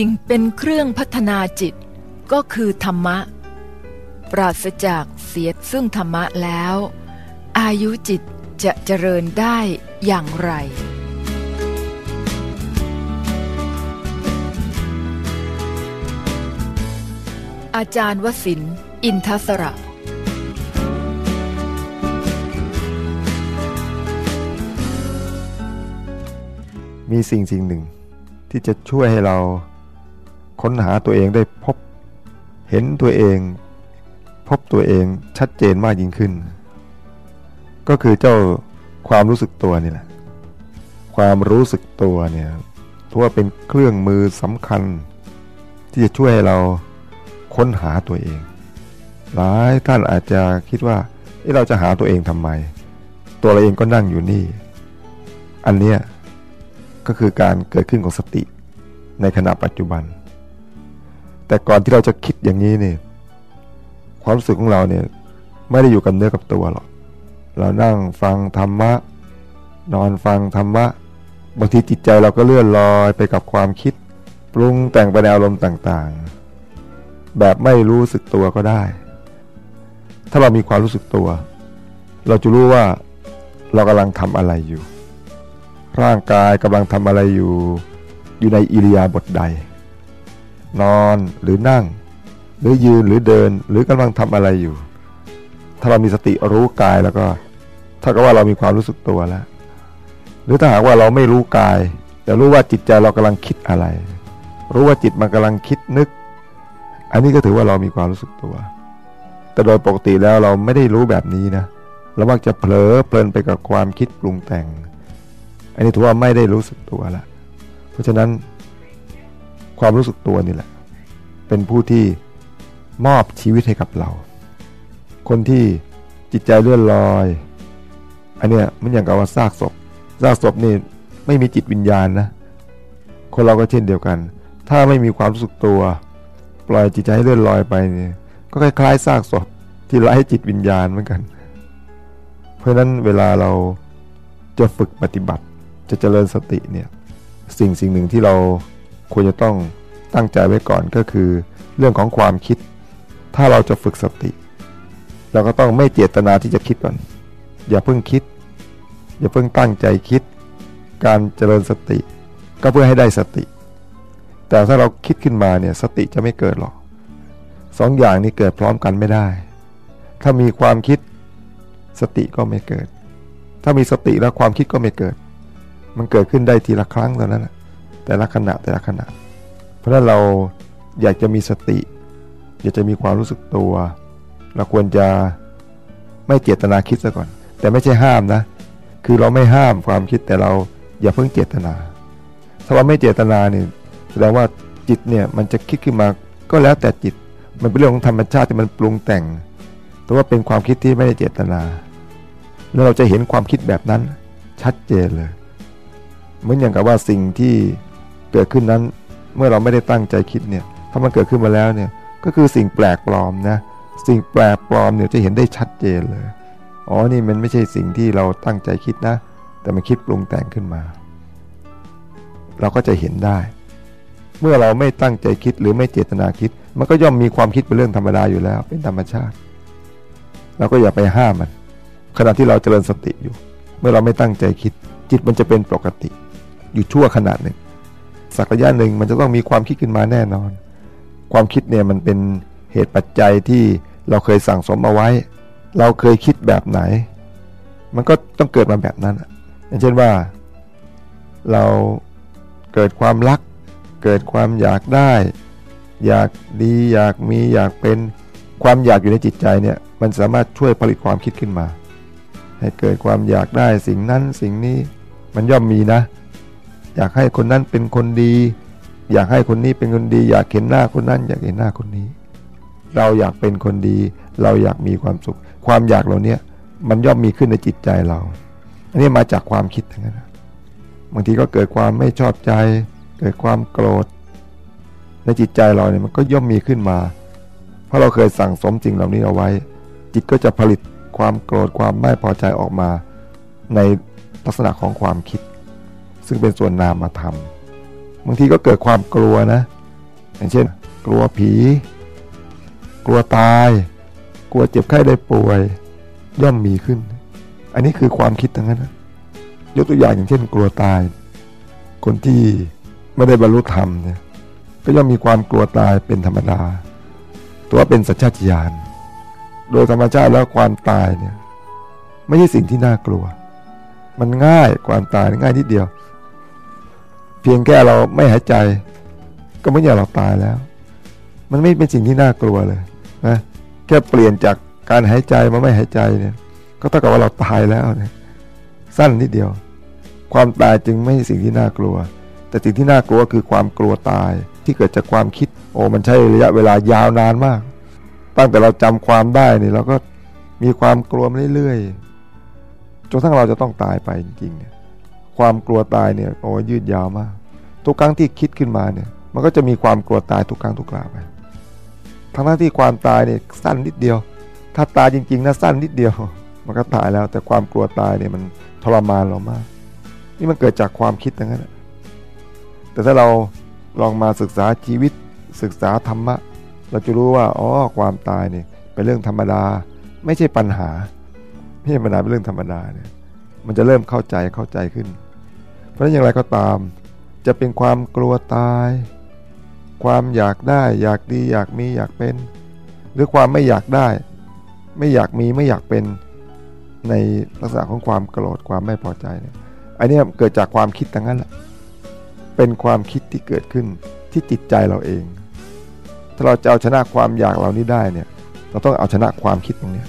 สิ่งเป็นเครื่องพัฒนาจิตก็คือธรรมะ ปราศจากเสียซึ่งธรรมะแล้ว อายุจิตจะเจริญได้อย่างไร อาจารย์วสินอินทสระมีสิ่งสิ่งหนึ่ง ที่จะช่วยให้เรา ค้นหาตัวเองได้พบเห็นตัวเอง พบตัวเองชัดเจนมากยิ่งขึ้น ก็คือเจ้าความรู้สึกตัวนี่แหละ ความรู้สึกตัวเนี่ยถือว่าเป็นเครื่องมือสำคัญ ที่จะช่วยให้เราค้นหาตัวเอง หลายท่านอาจจะคิดว่าเราจะหาตัวเองทำไม ตัวเราเองก็นั่งอยู่นี่ อันเนี้ยก็คือการเกิดขึ้นของสติในขณะปัจจุบัน แต่ก่อนที่เราจะคิดอย่างนี้เนี่ยความรู้สึกของเราเนี่ยไม่ได้อยู่กับเนื้อกับตัวหรอกเรานั่งฟังธรรมะ นอนฟังธรรมะบางทีจิตใจเราก็เลื่อนลอยไปกับความคิด ปรุงแต่งไปในอารมณ์ต่างๆ แบบไม่รู้สึกตัวก็ได้ ถ้าเรามีความรู้สึกตัว เราจะรู้ว่าเรากำลังทำอะไรอยู่ ร่างกายกำลังทำอะไรอยู่ อยู่ในอิริยาบถใด นอนหรือนั่ง หรือยืนหรือเดิน หรือกำลังทำอะไรอยู่ ถ้าเรามีสติรู้กายแล้วก็ถ้ากับว่าเรามีความรู้สึกตัวแล้ว หรือถ้าหากว่าเราไม่รู้กาย แต่รู้ว่าจิตใจเรากำลังคิดอะไร รู้ว่าจิตมันกำลังคิดนึก อันนี้ก็ถือว่าเรามีความรู้สึกตัว แต่โดยปกติแล้วเราไม่ได้รู้แบบนี้นะเรามักจะเผลอเพลินไปกับความคิดปรุงแต่ง อันนี้ถือว่าไม่ได้รู้สึกตัวละเพราะฉะนั้นความรู้สึกตัวนี่แหละ เป็นผู้ที่มอบชีวิตให้กับเรา คนที่จิตใจเลื่อนลอย อันเนี้ยมันอย่างกับว่าซากศพซากศพนี่ไม่มีจิตวิญญาณนะ คนเราก็เช่นเดียวกัน ถ้าไม่มีความรู้สึกตัว ปล่อยจิตใจให้เลื่อนลอยไปเนี่ยก็คล้ายๆซากศพที่ไร้จิตวิญญาณเหมือนกัน เพราะฉะนั้นเวลาเราจะฝึกปฏิบัติจะเจริญสติเนี่ยสิ่งสิ่งหนึ่งที่เราควรจะต้อง ตั้งใจไว้ก่อนก็คือ เรื่องของความคิด ถ้าเราจะฝึกสติ เราก็ต้องไม่เจตนาที่จะคิดก่อน อย่าเพิ่งคิด อย่าเพิ่งตั้งใจคิด การเจริญสติ ก็เพื่อให้ได้สติ แต่ถ้าเราคิดขึ้นมาเนี่ยสติจะไม่เกิดหรอกสองอย่างนี้เกิดพร้อมกันไม่ได้ ถ้ามีความคิดสติก็ไม่เกิด ถ้ามีสติแล้วความคิดก็ไม่เกิด มันเกิดขึ้นได้ทีละครั้งเท่านั้นแต่ละขณะแต่ละขณะ เพราะฉะนั้นเราอยากจะมีสติ อยากจะมีความรู้สึกตัว เราควรจะไม่เจตนาคิดซะก่อน แต่ไม่ใช่ห้ามนะ คือเราไม่ห้ามความคิดแต่เราอย่าเพิ่งเจตนา ถ้าเราไม่เจตนาเนี่ยแสดงว่าจิตเนี่ยมันจะคิดขึ้นมาก็แล้วแต่จิต มันเป็นเรื่องของธรรมชาติที่มันปรุงแต่ง แต่ว่าเป็นความคิดที่ไม่ได้เจตนา แล้วเราจะเห็นความคิดแบบนั้นชัดเจนเลย เหมือนอย่างกับว่าสิ่งที่เกิดขึ้นนั้น เมื่อเราไม่ได้ตั้งใจคิดเนี่ยถ้ามันเกิดขึ้นมาแล้วเนี่ยก็คือสิ่งแปลกปลอมนะสิ่งแปลกปลอมเนี่ยจะเห็นได้ชัดเจนเลยอ๋อนี่มันไม่ใช่สิ่งที่เราตั้งใจคิดนะ แต่มันคิดปรุงแต่งขึ้นมา เราก็จะเห็นได้ เมื่อเราไม่ตั้งใจคิดหรือไม่เจตนาคิด มันก็ย่อมมีความคิดเป็นเรื่องธรรมดาอยู่แล้ว เป็นธรรมชาติเราก็อย่าไปห้ามมัน ขณะที่เราเจริญสติอยู่ เมื่อเราไม่ตั้งใจคิด จิตมันจะเป็นปกติ อยู่ชั่วขณะหนึ่ง สักระยะหนึ่งมันจะต้องมีความคิดขึ้นมาแน่นอน ความคิดเนี่ยมันเป็นเหตุปัจจัยที่เราเคยสั่งสมเอาไว้ เราเคยคิดแบบไหน มันก็ต้องเกิดมาแบบนั้นอย่างเช่นว่า เราเกิดความรัก เกิดความอยากได้ อยากดี อยากมีอยากเป็นความอยากอยู่ในจิตใจเนี่ยมันสามารถช่วยผลิตความคิดขึ้นมา ให้เกิดความอยากได้สิ่งนั้นสิ่งนี้มันย่อมมีนะ อยากให้คนนั้นเป็นคนดี อยากให้คนนี้เป็นคนดี อยากเห็นหน้าคนนั้น อยากเห็นหน้าคนนี้ เราอยากเป็นคนดี เราอยากมีความสุข ความอยากเราเนี่ยมันย่อมมีขึ้นในจิตใจเรา อันนี้มาจากความคิดทั้งนั้นบางทีก็เกิดความไม่ชอบใจ เกิดความโกรธ ในจิตใจเราเนี่ยมันก็ย่อมมีขึ้นมา เพราะเราเคยสั่งสมสิ่งเหล่านี้เอาไว้ จิตก็จะผลิตความโกรธความไม่พอใจออกมา ในลักษณะของความคิด ซึ่งเป็นส่วนนามธรรมบางทีก็เกิดความกลัวนะ อย่างเช่น กลัวผี กลัวตาย กลัวเจ็บไข้ได้ป่วย ย่อมมีขึ้น อันนี้คือความคิดทั้งนั้นนะยกตัวอย่างอย่างเช่น กลัวตาย คนที่ไม่ได้บรรลุธรรมเนี่ยก็ย่อมมีความกลัวตายเป็นธรรมดา ตัวเป็นสัจจญาณ โดยธรรมชาติแล้วความตายเนี่ยไม่ใช่สิ่งที่น่ากลัว มันง่ายความตายง่ายนิดเดียว เพียงแค่เราไม่หายใจ ก็ไม่อย่างเราตายแล้ว มันไม่เป็นสิ่งที่น่ากลัวเลยนะแค่เปลี่ยนจากการหายใจมาไม่หายใจเนี่ย ก็เท่ากับว่าเราตายแล้วเนี่ยสั้นนิดเดียว ความตายจึงไม่ใช่สิ่งที่น่ากลัว แต่สิ่งที่น่ากลัวคือความกลัวตายที่เกิดจากความคิด โอ้มันใช้ระยะเวลายาวนานมาก ตั้งแต่เราจำความได้เนี่ยเราก็มีความกลัวมาเรื่อยๆจนทั้งเราจะต้องตายไปจริงๆเนี่ย ความกลัวตายเนี่ยโอ้ยืดยาวมาก ทุกครั้งที่คิดขึ้นมาเนี่ย มันก็จะมีความกลัวตายทุกครั้งทุกคราวไปทั้งที่ความตายเนี่ยสั้นนิดเดียว ถ้าตายจริงๆนะสั้นนิดเดียว มันก็ตายแล้ว แต่ความกลัวตายเนี่ยมันทรมานเรามาก นี่มันเกิดจากความคิดทั้งนั้น แต่ถ้าเราลองมาศึกษาชีวิต ศึกษาธรรมะ เราจะรู้ว่าอ๋อความตายเนี่ยเป็นเรื่องธรรมดา ไม่ใช่ปัญหาไม่ใช่ปัญหาเป็นเรื่องธรรมดาเนี่ยมันจะเริ่มเข้าใจเข้าใจขึ้น เพราะนั้นอย่างไรก็ตาม จะเป็นความกลัวตาย ความอยากได้ อยากดีอยากมีอยากเป็น หรือความไม่อยากได้ ไม่อยากมีไม่อยากเป็นในลักษณะของความโกรธความไม่พอใจเนี่ยอันนี้เกิดจากความคิดทั้งนั้นแหละเป็นความคิดที่เกิดขึ้นที่จิตใจเราเอง ถ้าเราจะเอาชนะความอยากเหล่านี้ได้เนี่ยเราต้องเอาชนะความคิดตรงนี้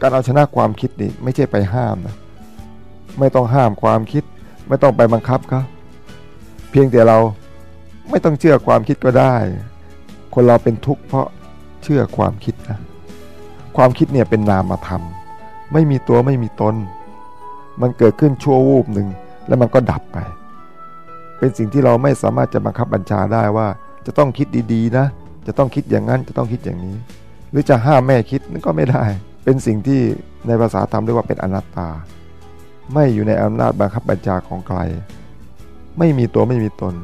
การเอาชนะความคิดนี่ไม่ใช่ไปห้ามนะไม่ต้องห้ามความคิด ไม่ต้องไปบังคับเขาเพียงแต่เราไม่ต้องเชื่อความคิดก็ได้ คนเราเป็นทุกข์เพราะเชื่อความคิดนะความคิดเนี่ยเป็นนามธรรมไม่มีตัวไม่มีตน มันเกิดขึ้นชั่ววูบหนึ่งแล้วมันก็ดับไป เป็นสิ่งที่เราไม่สามารถจะบังคับบัญชาได้ว่า จะต้องคิดดีๆนะ จะต้องคิดอย่างนั้นจะต้องคิดอย่างนี้ หรือจะห้ามแม่คิดนั่นก็ไม่ได้ เป็นสิ่งที่ในภาษาธรรมเรียกว่าเป็นอนัตตา ไม่อยู่ในอำนาจบังคับบัญชาของใคร ไม่มีตัวไม่มีตน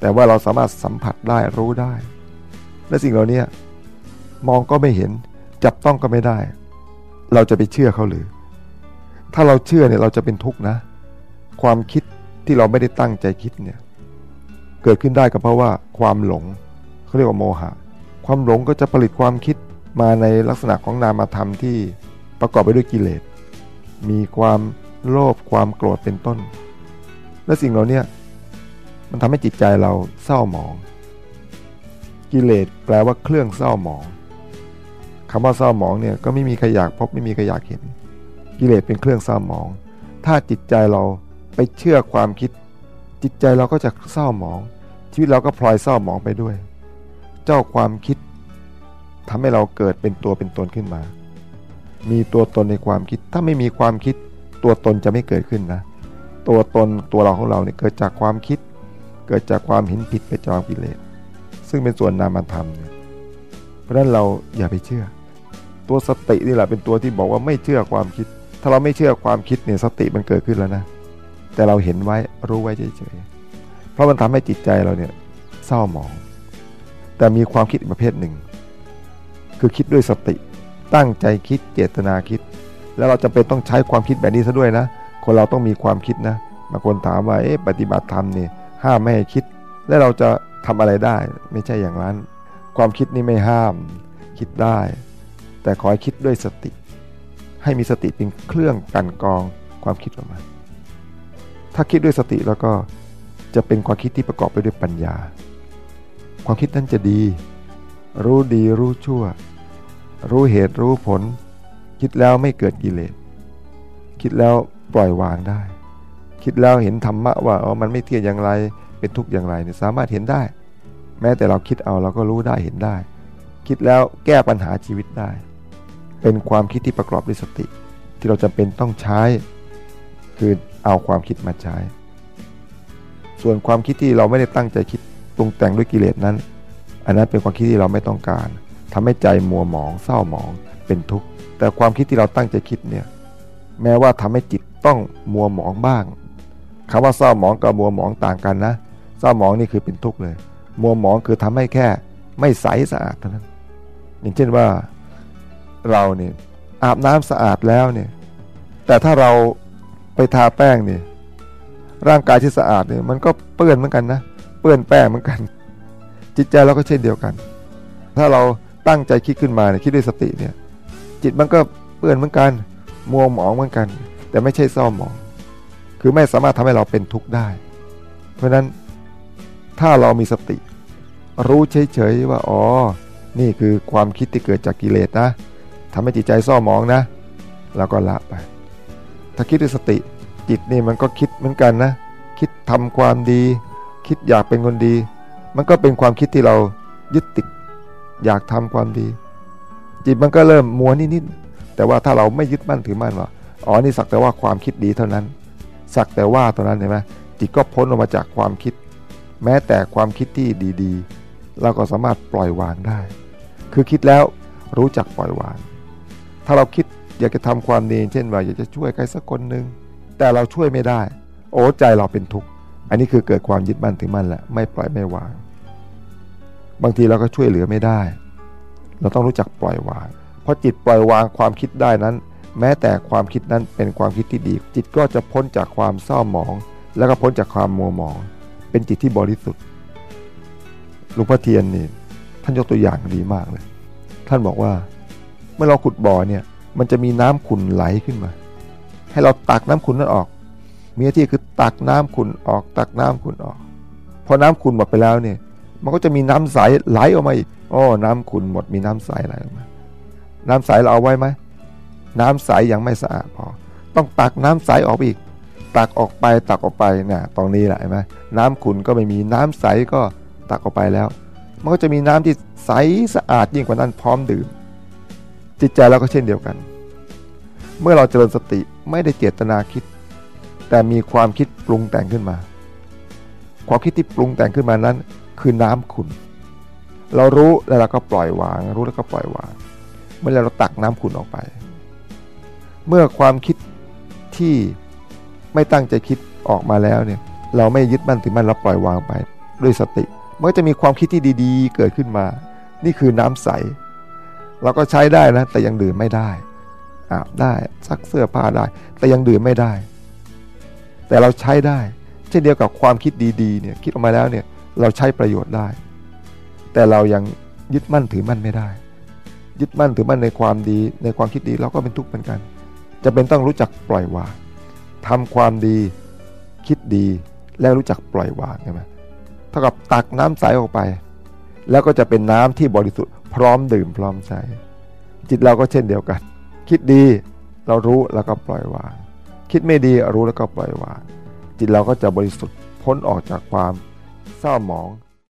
แต่ว่าเราสามารถสัมผัสได้รู้ได้ และสิ่งเหล่านี้มองก็ไม่เห็น จับต้องก็ไม่ได้ เราจะไปเชื่อเขาหรือ ถ้าเราเชื่อเนี่ยเราจะเป็นทุกข์นะ ความคิดที่เราไม่ได้ตั้งใจคิดเนี่ยเกิดขึ้นได้ก็เพราะว่าความหลงเขาเรียกว่าโมหะ ความหลงก็จะผลิตความคิดมาในลักษณะของนามธรรมที่ประกอบไปด้วยกิเลส มีความ โลภความโกรธเป็นต้น และสิ่งเหล่านี้มันทำให้จิตใจเราเศร้าหมอง กิเลสแปลว่าเครื่องเศร้าหมองคำว่าเศร้าหมองเนี่ยก็ไม่มีใครอยากพบไม่มีใครอยากเห็น กิเลสเป็นเครื่องเศร้าหมอง ถ้าจิตใจเราไปเชื่อความคิด จิตใจเราก็จะเศร้าหมอง ชีวิตเราก็พลอยเศร้าหมองไปด้วย เจ้าความคิดทำให้เราเกิดเป็นตัวเป็นตนขึ้นมา มีตัวตนในความคิดถ้าไม่มีความคิด ตัวตนจะไม่เกิดขึ้นนะ ตัวตนตัวเราของเราเนี่ยเกิดจากความคิด เกิดจากความเห็นผิดไปจองกิเลส ซึ่งเป็นส่วนนามธรรมเนี่ยเพราะนั้นเราอย่าไปเชื่อ ตัวสตินี่แหละเป็นตัวที่บอกว่าไม่เชื่อความคิด ถ้าเราไม่เชื่อความคิดเนี่ยสติมันเกิดขึ้นแล้วนะ แต่เราเห็นไว้รู้ไว้เฉยๆ เพราะมันทำให้จิตใจเราเนี่ยเศร้าหมอง แต่มีความคิดอีกประเภทหนึ่ง คือคิดด้วยสติ ตั้งใจคิดเจตนาคิด แล้วเราจะเป็นต้องใช้ความคิดแบบนี้ซะด้วยนะ คนเราต้องมีความคิดนะบางคนถามว่าเอ๊ะปฏิบัติธรรมนี่ห้ามไม่ให้คิด แล้วเราจะทำอะไรได้ ไม่ใช่อย่างนั้น ความคิดนี่ไม่ห้าม คิดได้ แต่ขอให้คิดด้วยสติ ให้มีสติเป็นเครื่องกันกองความคิดออกมาถ้าคิดด้วยสติแล้วก็จะเป็นความคิดที่ประกอบไปด้วยปัญญา ความคิดนั้นจะดี รู้ดีรู้ชั่ว รู้เหตุรู้ผล คิดแล้วไม่เกิดกิเลสคิดแล้วปล่อยวางได้ คิดแล้วเห็นธรรมะว่าอ๋อมันไม่เที่ยงอย่างไรเป็นทุกข์อย่างไรเนี่ยสามารถเห็นได้ แม้แต่เราคิดเอาเราก็รู้ได้เห็นได้ คิดแล้วแก้ปัญหาชีวิตได้ เป็นความคิดที่ประกอบด้วยสติ ที่เราจำเป็นต้องใช้ คือเอาความคิดมาใช้ ส่วนความคิดที่เราไม่ได้ตั้งใจคิดปรุงแต่งด้วยกิเลสนั้น อันนั้นเป็นความคิดที่เราไม่ต้องการทำให้ใจมัวหมองเศร้าหมองเป็นทุกข์ แต่ความคิดที่เราตั้งใจคิดเนี่ยแม้ว่าทำให้จิตต้องมัวหมองบ้างคำว่าเศร้าหมองกับมัวหมองต่างกันนะ เศร้าหมองนี่คือเป็นทุกข์เลย มัวหมองคือทำให้แค่ไม่ใสสะอาดเท่านั้น อย่างเช่นว่าเราเนี่ยอาบน้ำสะอาดแล้วเนี่ยแต่ถ้าเราไปทาแป้งเนี่ยร่างกายที่สะอาดเนี่ยมันก็เปื้อนเหมือนกันนะ เปื้อนแป้งเหมือนกัน จิตใจเราก็เช่นเดียวกัน ถ้าเราตั้งใจคิดขึ้นมาเนี่ยคิดด้วยสติเนี่ย จิตมันก็เปื้อนเหมือนกัน มัวหมองเหมือนกัน แต่ไม่ใช่เศร้าหมอง คือไม่สามารถทำให้เราเป็นทุกข์ได้ เพราะฉะนั้นถ้าเรามีสติ รู้เฉยๆว่าอ๋อ นี่คือความคิดที่เกิดจากกิเลสนะทำให้จิตใจเศร้าหมองนะ แล้วก็ละไป ถ้าคิดด้วยสติจิตนี่มันก็คิดเหมือนกันนะ คิดทำความดี คิดอยากเป็นคนดี มันก็เป็นความคิดที่เรายึดติดอยากทำความดี จิตมันก็เริ่มมัวนิดๆแต่ว่าถ้าเราไม่ยึดมั่นถือมั่นว่าอ๋อนี่สักแต่ว่าความคิดดีเท่านั้น สักแต่ว่าเท่านั้นเห็นไหมจิตก็พ้นออกมาจากความคิด แม้แต่ความคิดที่ดีๆ เราก็สามารถปล่อยวางได้ คือคิดแล้วรู้จักปล่อยวาง ถ้าเราคิดอยากจะทำความดีเช่นว่าอยากจะช่วยใครสักคนหนึ่งแต่เราช่วยไม่ได้ โอ้ใจเราเป็นทุกข์อันนี้คือเกิดความยึดมั่นถือมั่นแหละไม่ปล่อยไม่วาง บางทีเราก็ช่วยเหลือไม่ได้ เราต้องรู้จักปล่อยวางเพราะจิตปล่อยวางความคิดได้นั้น แม้แต่ความคิดนั้นเป็นความคิดที่ดี จิตก็จะพ้นจากความเศร้าหมอง แล้วก็พ้นจากความมัวหมอง เป็นจิตที่บริสุทธิ์หลวงพ่อเทียนนี่ท่านยกตัวอย่างดีมากเลย ท่านบอกว่า เมื่อเราขุดบ่อเนี่ยมันจะมีน้ำขุ่นไหลขึ้นมา ให้เราตักน้ำขุ่นนั้นออก มีหน้าที่คือตักน้ำขุ่นออก ตักน้ำขุ่นออก พอน้ำขุ่นหมดไปแล้วเนี่ย มันก็จะมีน้ำใสไหลออกมาอีกอ๋อน้ำขุ่นหมดมีน้ำใสไหลออกมา น้ำใสเราเอาไว้ไหมน้ำใสยังไม่สะอาดพอ ต้องตักน้ำใสออกอีก ตักออกไปตักออกไปเนี่ยตรงนี้แหละเห็นไหมน้ำขุ่นก็ไม่มีน้ำใสก็ตักออกไปแล้ว มันก็จะมีน้ำที่ใสสะอาดยิ่งกว่านั้นพร้อมดื่ม จิตใจเราก็เช่นเดียวกัน เมื่อเราเจริญสติไม่ได้เจตนาคิด แต่มีความคิดปรุงแต่งขึ้นมา ความคิดที่ปรุงแต่งขึ้นมานั้น คือน้ำขุ่นเรารู้แล้วเราก็ปล่อยวาง รู้แล้วก็ปล่อยวาง เมื่อเราตักน้ำขุ่นออกไป เมื่อความคิดที่ไม่ตั้งใจคิดออกมาแล้วเนี่ยเราไม่ยึดมั่นถือมั่นเราปล่อยวางไปด้วยสติมันก็จะมีความคิดที่ดีๆ เกิดขึ้นมา นี่คือน้ำใส เราก็ใช้ได้นะ แต่ยังดื่มไม่ได้อาบได้ซักเสื้อผ้าได้ แต่ยังดื่มไม่ได้ แต่เราใช้ได้ เช่นเดียวกับความคิดดีๆเนี่ยคิดออกมาแล้วเนี่ย เราใช้ประโยชน์ได้ แต่เรายังยึดมั่นถือมั่นไม่ได้ ยึดมั่นถือมั่นในความดี ในความคิดดีเราก็เป็นทุกข์เหมือนกันจะเป็นต้องรู้จักปล่อยวางทำความดีคิดดีแล้วรู้จักปล่อยวางใช่ไหมเท่ากับตักน้ำใสออกไป แล้วก็จะเป็นน้ำที่บริสุทธิ์พร้อมดื่มพร้อมใช้จิตเราก็เช่นเดียวกัน คิดดีเรารู้แล้วก็ปล่อยวาง คิดไม่ดีรู้แล้วก็ปล่อยวาง จิตเราก็จะบริสุทธิ์พ้นออกจากความ 上网